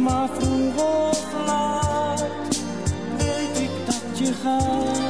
maar vroeg of laat, weet ik dat je gaat.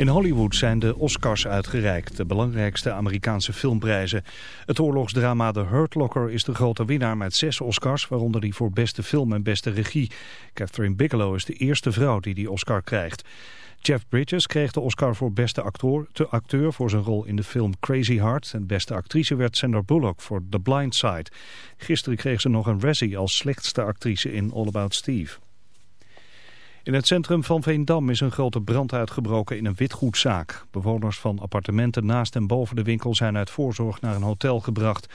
In Hollywood zijn de Oscars uitgereikt, de belangrijkste Amerikaanse filmprijzen. Het oorlogsdrama The Hurt Locker is de grote winnaar met zes Oscars, waaronder die voor beste film en beste regie. Catherine Bigelow is de eerste vrouw die die Oscar krijgt. Jeff Bridges kreeg de Oscar voor beste acteur, te acteur voor zijn rol in de film Crazy Heart. En beste actrice werd Sandra Bullock voor The Blind Side. Gisteren kreeg ze nog een Razzie als slechtste actrice in All About Steve. In het centrum van Veendam is een grote brand uitgebroken in een witgoedzaak. Bewoners van appartementen naast en boven de winkel zijn uit voorzorg naar een hotel gebracht.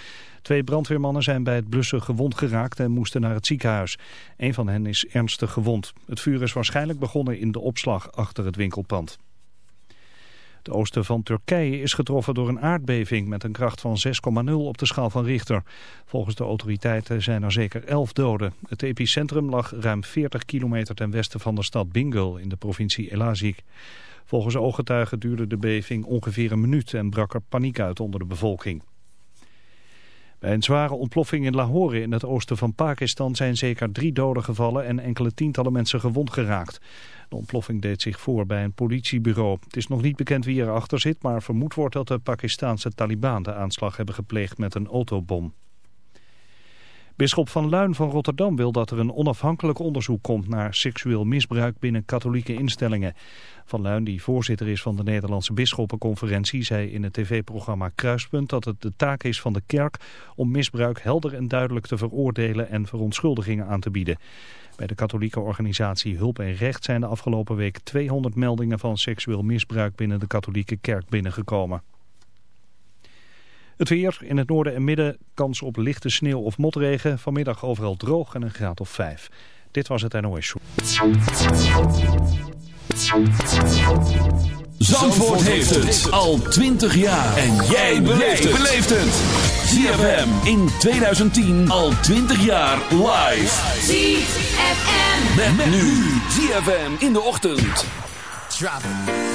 Twee brandweermannen zijn bij het blussen gewond geraakt en moesten naar het ziekenhuis. Een van hen is ernstig gewond. Het vuur is waarschijnlijk begonnen in de opslag achter het winkelpand. Het oosten van Turkije is getroffen door een aardbeving met een kracht van 6,0 op de schaal van Richter. Volgens de autoriteiten zijn er zeker 11 doden. Het epicentrum lag ruim 40 kilometer ten westen van de stad Bingöl in de provincie Elazig. Volgens ooggetuigen duurde de beving ongeveer een minuut en brak er paniek uit onder de bevolking. Bij een zware ontploffing in Lahore in het oosten van Pakistan zijn zeker drie doden gevallen en enkele tientallen mensen gewond geraakt. De ontploffing deed zich voor bij een politiebureau. Het is nog niet bekend wie erachter zit, maar vermoed wordt dat de Pakistanse Taliban de aanslag hebben gepleegd met een autobom. Bisschop van Luin van Rotterdam wil dat er een onafhankelijk onderzoek komt naar seksueel misbruik binnen katholieke instellingen. Van Luin, die voorzitter is van de Nederlandse Bisschoppenconferentie, zei in het tv-programma Kruispunt dat het de taak is van de kerk om misbruik helder en duidelijk te veroordelen en verontschuldigingen aan te bieden. Bij de katholieke organisatie Hulp en Recht zijn de afgelopen week 200 meldingen van seksueel misbruik binnen de katholieke kerk binnengekomen. Het weer in het noorden en midden kans op lichte sneeuw of motregen. Vanmiddag overal droog en een graad of 5. Dit was het NOS Show. Zandvoort heeft het al 20 jaar. En jij beleeft het. ZFM in 2010 al 20 jaar live. ZFM. Met, nu ZFM in de ochtend. Drop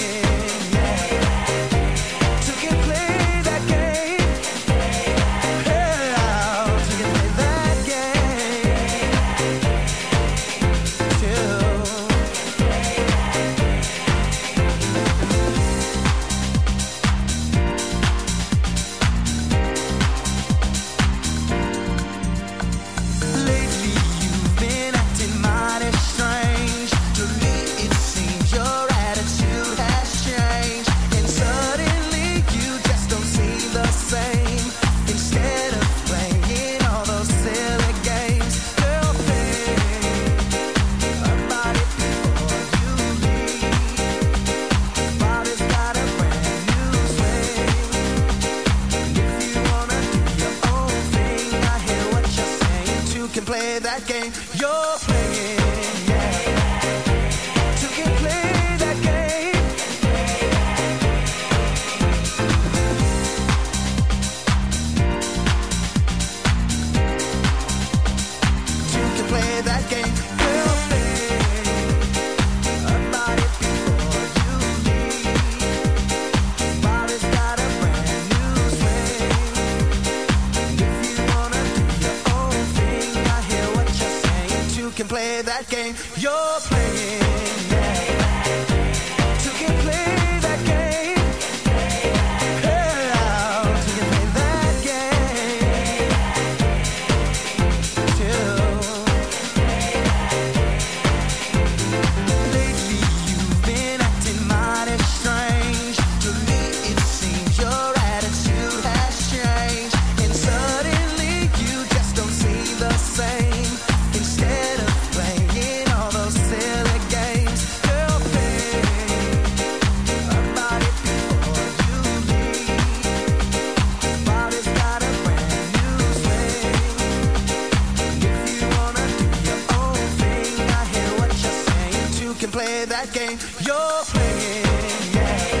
that game you're playing. Yeah.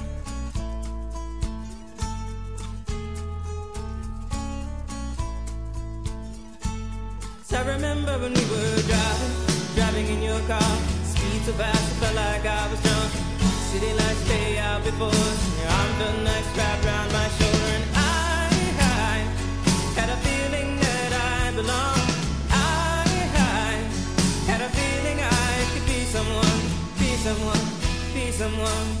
So fast, it felt like I was drunk. City lights lay out before. Your arm felt nice wrapped around my shoulder, and I, I had a feeling that I belonged. I, I had a feeling I could be someone, be someone, be someone.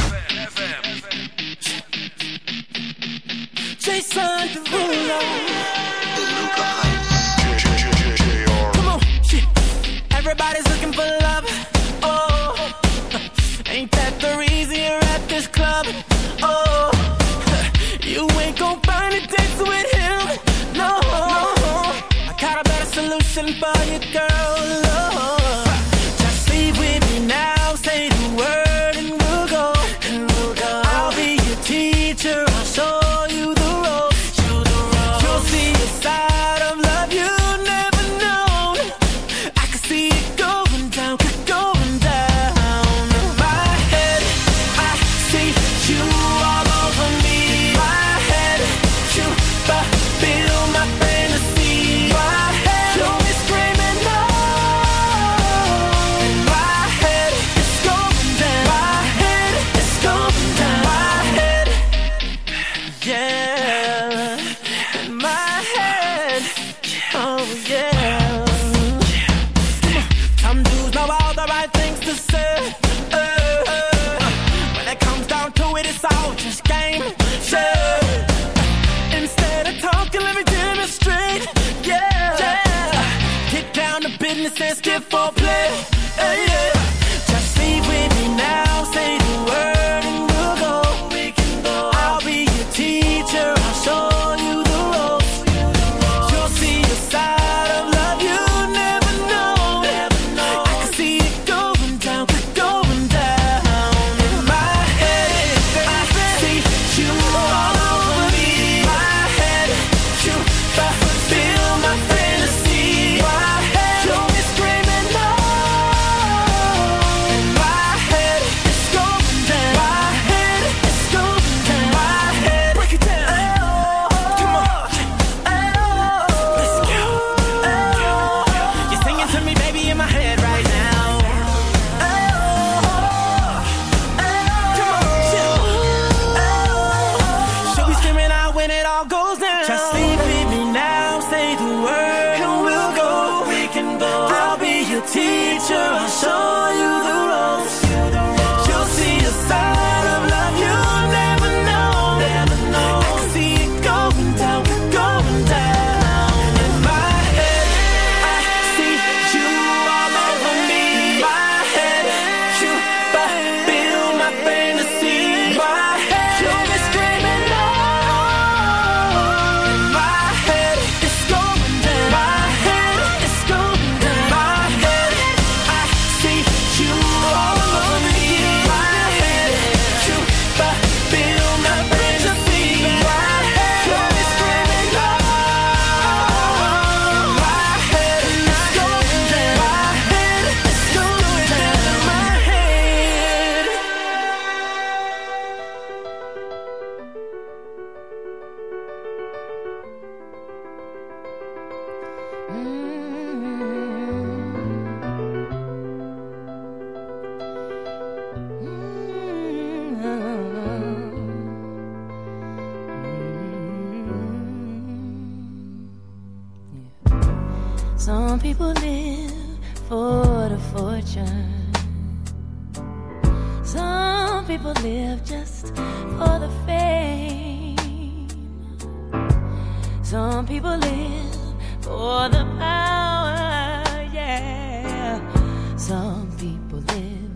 For girl.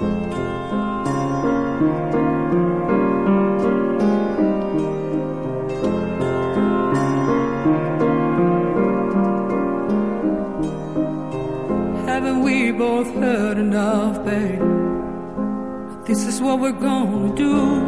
Haven't we both heard enough, babe? This is what we're gonna do.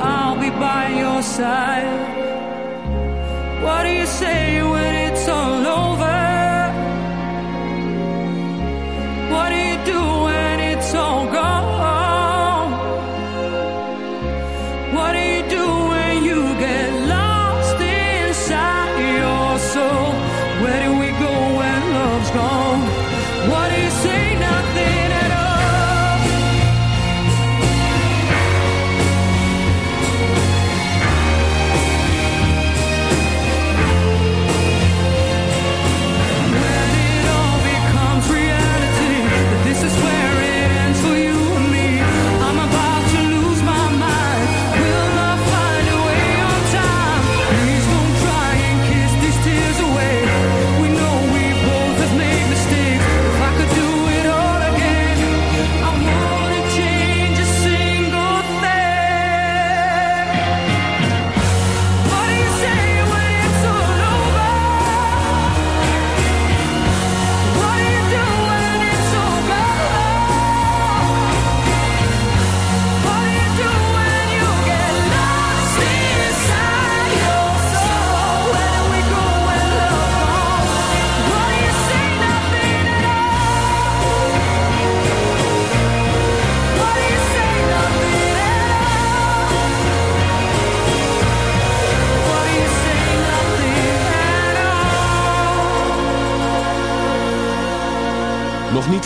i'll be by your side.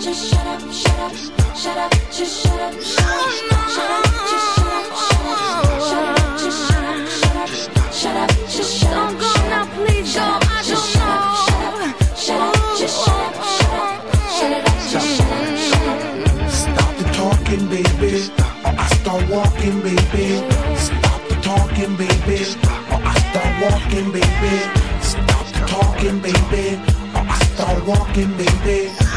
just shut up, shut up, shut up, just shut up, shut up, shut up, just shut up, shut up, shut up, just shut up, shut up, shut up, just shut up. Don't go now, please go. I don't know. Shut up, just shut up, shut up, shut up, just shut up, shut up. Stop the talking, baby, I start walking, baby. Stop the talking, baby, I start walking, baby. Stop the talking, baby, or I start walking, baby.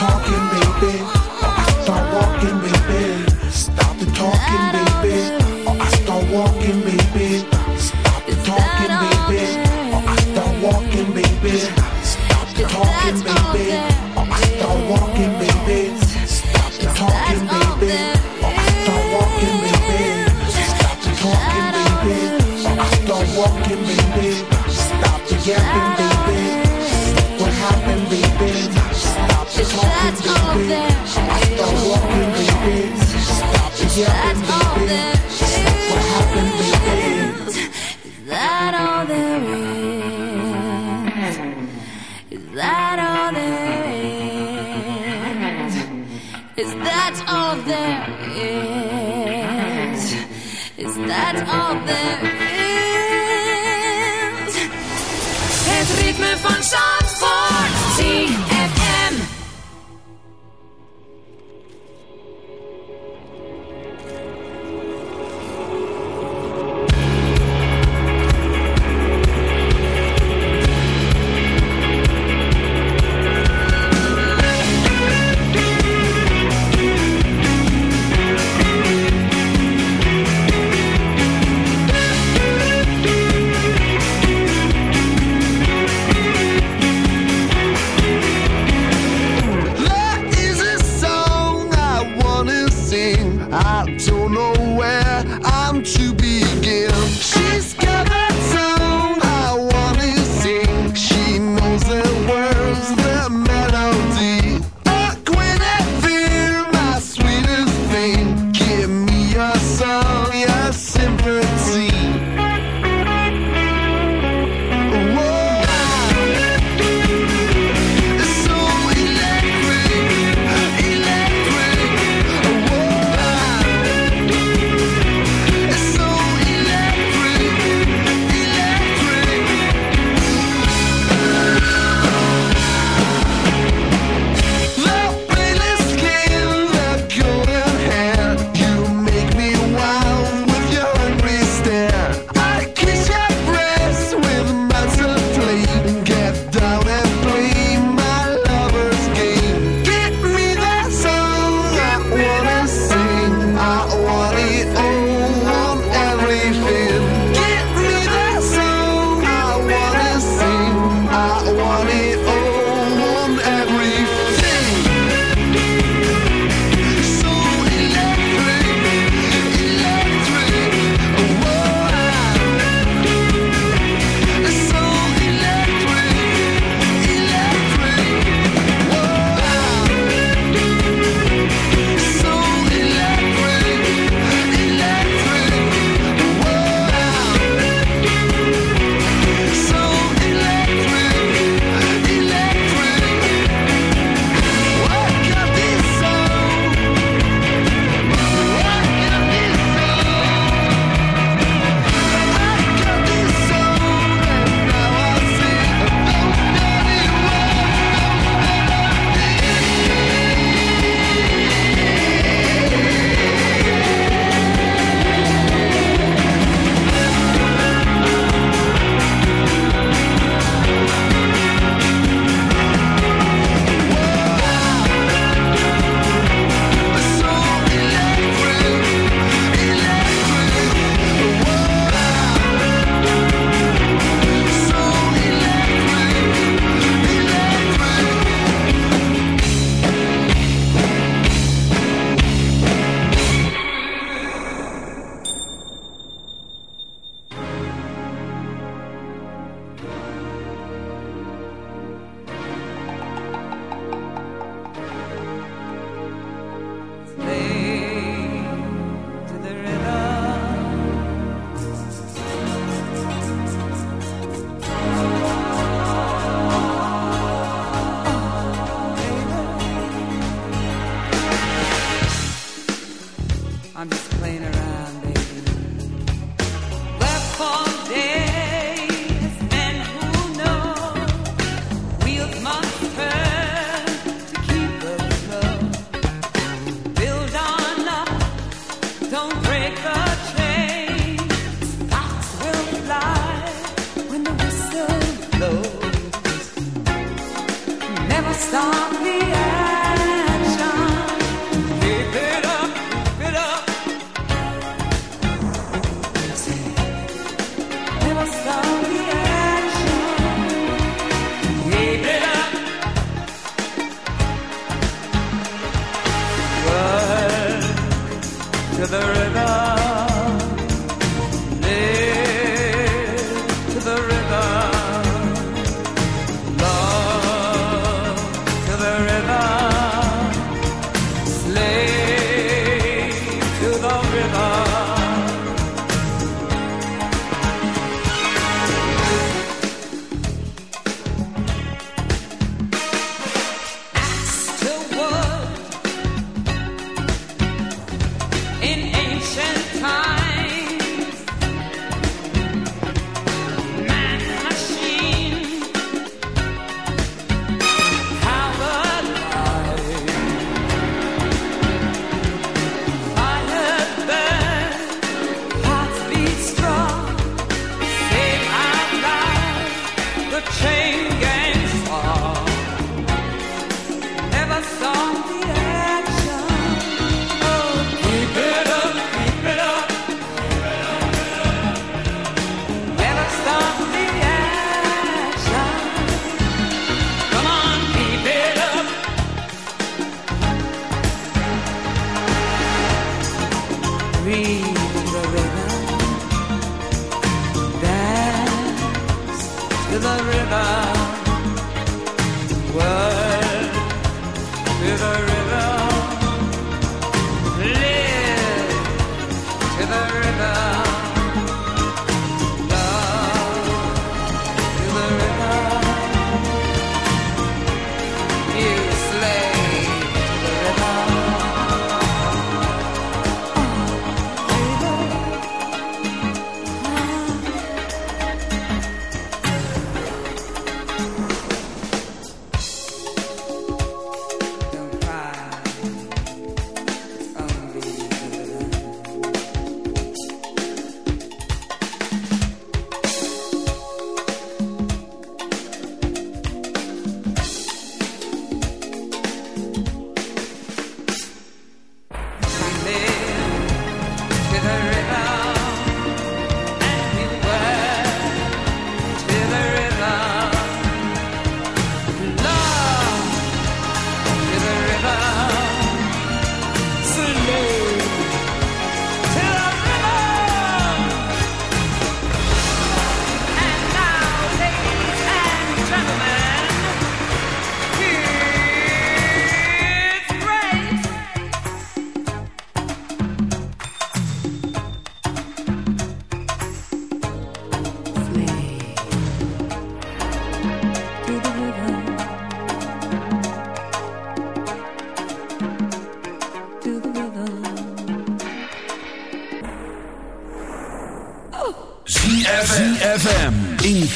Talking, baby,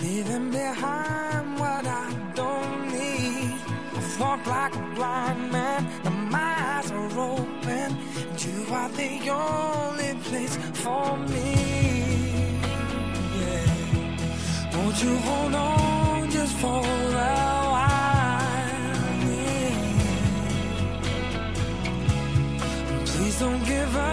Leaving behind what I don't need. I walk like a blind man, and my eyes are open, and you are the only place for me. Yeah. Won't you hold on just for a while? Yeah. Please don't give up.